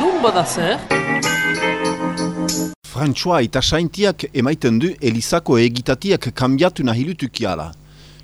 Nun bada zer? Frantxoa eta saintiak emaiten du Elizako egitatiak kambiatu nahilutukiala.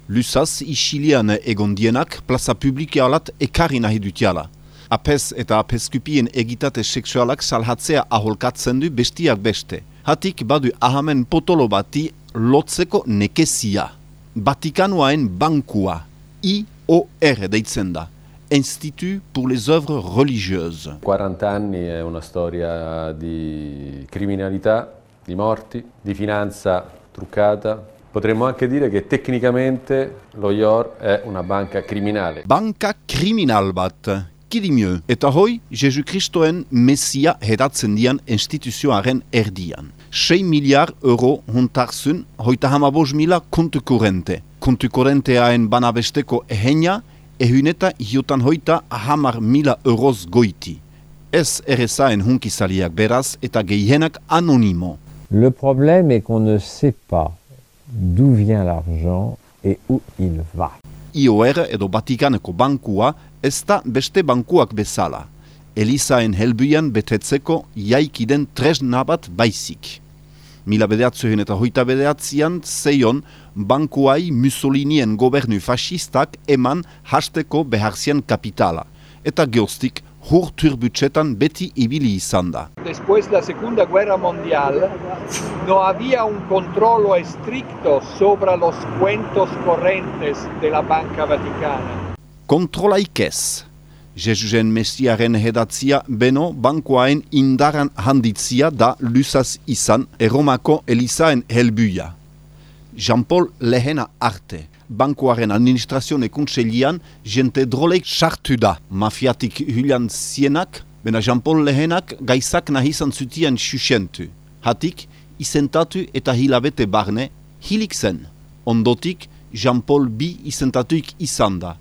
Lusaz isilian egondienak plaza publikialat ekarri nahi dutiala. Apez eta apezkupien egitate seksualak salhatzea aholkatzen du bestiak beste. Hatik badu ahamen potolo bati lotzeko nekezia. Vatikanoaen bankua, IOR deitzen da. Institut pour les œuvres religieuses. 40 anni è una storia di criminalità, di morti, di finanza truccata. Potremmo anche dire che tecnicamente lo IOR è una banca criminale. Banka kriminal bat, kidimio, eta hoi Jesu Kristoen Messia hedatzen dian instituzioaren erdian. 6 miliar euro hontarzun, hoita hamabos mila kontu kurente. Kontu kurenteaen banabesteko ehenia, ehuneta hiotan hoita hamar mila euroz goiti. Ez errezaen hunkizaliak beraz eta gehienak anonimo. Le problème est qu'on ne sait pas d'où vient l'argent et où il va. IOR edo Vatikaneko bankua ez da beste bankuak bezala. Elizaen helbuian betetzeko jaikiden tresna bat baizik. Mila bedeatzuen eta hoita bedeatzian zeion bankuai Mussolinien gobernu fascistak eman hasteko beharzien kapitala. Eta geostik hurtur budgetan beti ibili izan da. después de la Segunda Guerra Mundial, no había un controllo estricto sobre los cuentos corrientes de la Banca Vaticana. Kontrolaik ez. Jesusen mesiaren hedatzia beno bankuaen indaran handitzia da lusaz izan eromako elizaen helbuia. Jean-Paul lehena arte. Bankuaren administrazione kontselian jente droleik sartu da. Mafiatik hylian zienak, bena Jean-Paul lehenak gaizak nahizan zutian xuxentu. Hatik, izentatu eta hilabete barne, hilik zen. Ondotik, Jean-Paul bi izentatuik izan da.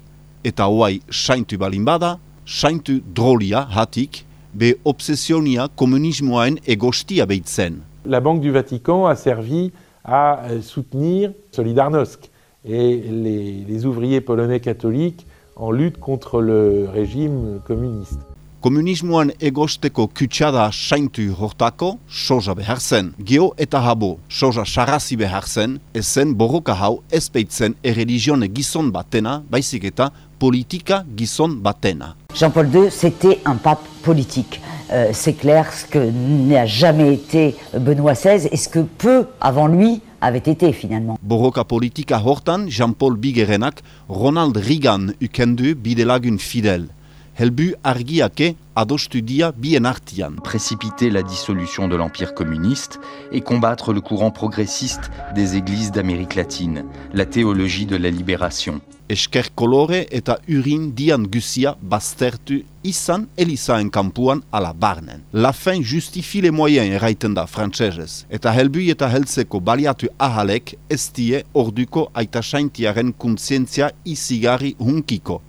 La Banque du Vatican a servi à euh, soutenir Solidarnosc et les ouvriers polonais catholiques en lutte contre le régime communiste. Komunismoan egosteko kutsada saintu hortako soja behar zen. Geo eta habo soja sarrazi behar zen, ezen borroka hau ez beitzen erreligione gizon batena, baizik eta politika gizon batena. Jean-Paul II, c'était un pape politique. Euh, c'est clair ce que n'a jamais été Benoît XVI et ce que peu avant lui avait été finalement. Borroka politika hortan Jean-Paul Bigerenak Ronald Reagan ukendu bidelagun fidel. Helbu argiake adostu dia bien artian. précipiter la dissolution de l'Empire communiste et combattre le courant progressiste des églises d'Amérique latine, la théologie de la libération. Esker kolore eta urin dian gusia baztertu izan elizaen kampuan ala barnen. La fin justifie les moyens erraiten da frantsesez. Eta helbui eta heltzeko baliatu ahalek ez die orduko aita saintiaren kontzientzia izigarri hunkiko.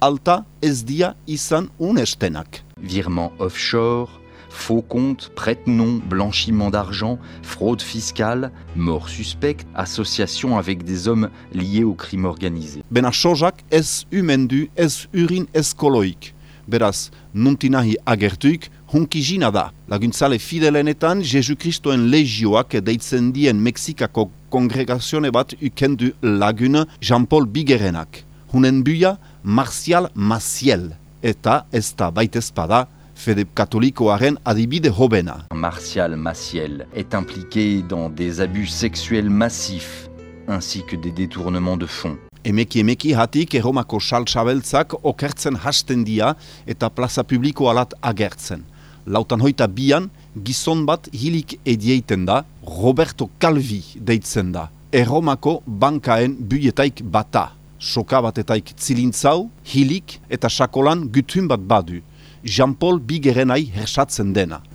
Alta ez dia izan unestenak. Virements offshore, faux comptes, prête-noms, blanchiment d'argent, fraude fiscale, mort suspecte, association avec des hommes liés au crime organisé. Bena sojak ez umendu ez urin ez koloik. Beraz, nuntinahi agertuik, hunkijina da. Laguntzale fidelenetan, Jesu Kristoen legioak deitzen dien Mexikako kongregazione bat ukendu lagun Jean-Paul Bigerenak. Hunen buia, Martial Maciel. Eta ez da baitezpada, fede katolikoaren adibide hobena. Martial Maciel est impliqué dans des abus sexuels massifs ainsi que des détournements de fonds. Emeki emeki hatik erromako saltsabeltzak okertzen hasten dia eta plaza publiko alat agertzen. Lautan hoita bian, gizon bat hilik edieiten da, Roberto Calvi deitzen da. Erromako bankaen buietaik bata.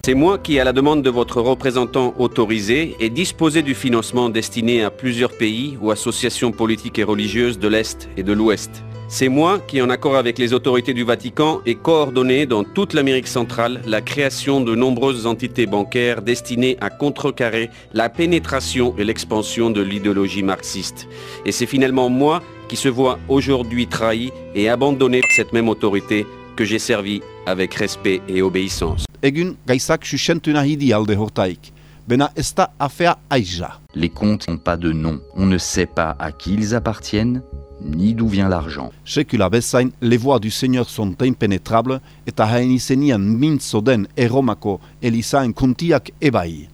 C'est moi qui, à la demande de votre représentant autorisé, ai disposé du financement destiné à plusieurs pays ou associations politiques et religieuses de l'Est et de l'Ouest. C'est moi qui, en accord avec les autorités du Vatican, ai coordonné dans toute l'Amérique centrale la création de nombreuses entités bancaires destinées à contrecarrer la pénétration et l'expansion de l'idéologie marxiste. Et c'est finalement moi qui se voit aujourd'hui trahi et abandonné par cette même autorité que j'ai servi avec respect et obéissance. Egun gaizak susentu nahi di alde hortaik. Bena ez da afea aiza. Les comptes n'ont pas de nom. On ne sait pas à qui ils appartiennent, ni d'où vient l'argent. Sekula bezain, les voies du Seigneur sont impénétrables eta hain izenian mintzo den erromako elizaen kuntiak ebai.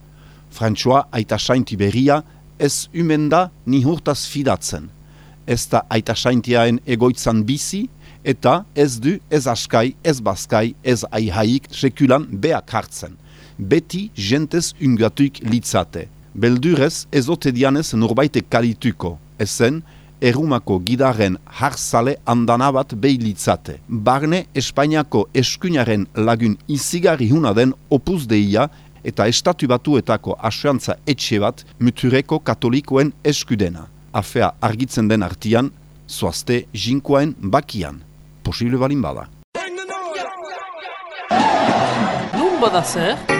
Frantxoa aita sainti berria ez umenda ni hurtaz fidatzen. Ez da aita saintiaen egoitzan bizi eta ez du ez askai, ez baskai, ez aihaik sekulan beak hartzen. Beti jentez ungatuik litzate. Beldurez ez ote dianez norbaite kalituko. Ezen, errumako gidaren harzale andana bat behilitzate. Barne Espainiako eskuinaren lagun izigarri huna den opuz deia eta estatu batuetako asuantza etxe bat mutureko katolikoen eskudena. Afea argitzen den artian, zoazte jinkoen bakian. Posible balin bada. Nun bada zer?